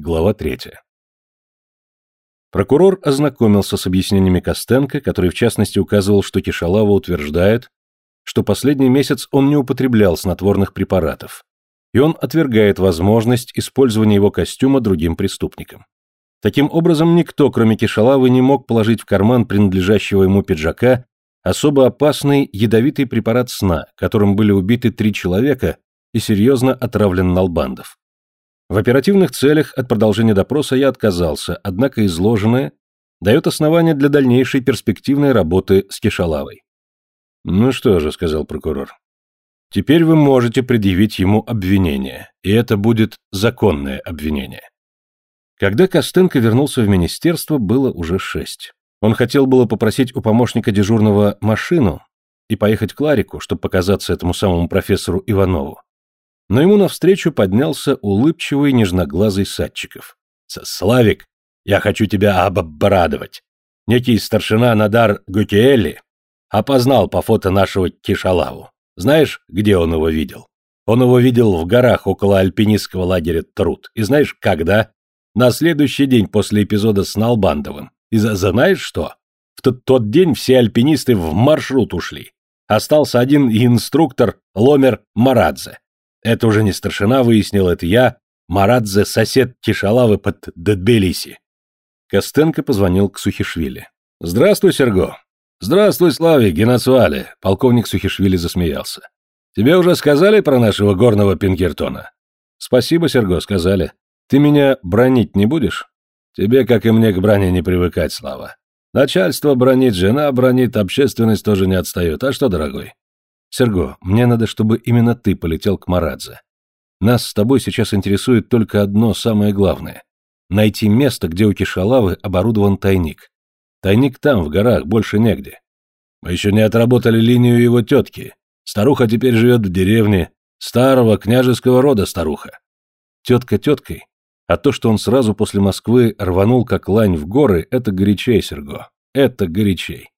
Глава третья. Прокурор ознакомился с объяснениями Костенко, который в частности указывал, что Кишалава утверждает, что последний месяц он не употреблял снотворных препаратов, и он отвергает возможность использования его костюма другим преступникам. Таким образом, никто, кроме Кишалавы, не мог положить в карман принадлежащего ему пиджака особо опасный ядовитый препарат сна, которым были убиты три человека и серьезно отравлен Налбандов. В оперативных целях от продолжения допроса я отказался, однако изложенное дает основания для дальнейшей перспективной работы с Кишалавой. «Ну что же», — сказал прокурор, — «теперь вы можете предъявить ему обвинение, и это будет законное обвинение». Когда Костенко вернулся в министерство, было уже шесть. Он хотел было попросить у помощника дежурного машину и поехать к Ларику, чтобы показаться этому самому профессору Иванову. Но ему навстречу поднялся улыбчивый нежноглазый Садчиков. «Славик, я хочу тебя обрадовать. Некий старшина Надар Гутиэлли опознал по фото нашего Кишалаву. Знаешь, где он его видел? Он его видел в горах около альпинистского лагеря Труд. И знаешь, когда? На следующий день после эпизода с Налбандовым. И знаешь что? В тот, тот день все альпинисты в маршрут ушли. Остался один инструктор Ломер Марадзе. Это уже не старшина выяснил, это я, Марадзе, сосед Тишалавы под Тбилиси. Костенко позвонил к Сухишвили. «Здравствуй, Серго». «Здравствуй, Славик, Генацуале», — полковник Сухишвили засмеялся. «Тебе уже сказали про нашего горного Пинкертона?» «Спасибо, Серго, сказали. Ты меня бронить не будешь?» Тебе, как и мне, к брани не привыкать, Слава. Начальство бронит, жена бронит, общественность тоже не отстает. А что, дорогой? Серго, мне надо, чтобы именно ты полетел к Марадзе. Нас с тобой сейчас интересует только одно самое главное. Найти место, где у Кишалавы оборудован тайник. Тайник там, в горах, больше негде. Мы еще не отработали линию его тетки. Старуха теперь живет в деревне. Старого княжеского рода старуха. Тетка теткой, а то, что он сразу после Москвы рванул как лань в горы, это горячей, Серго. Это горячей.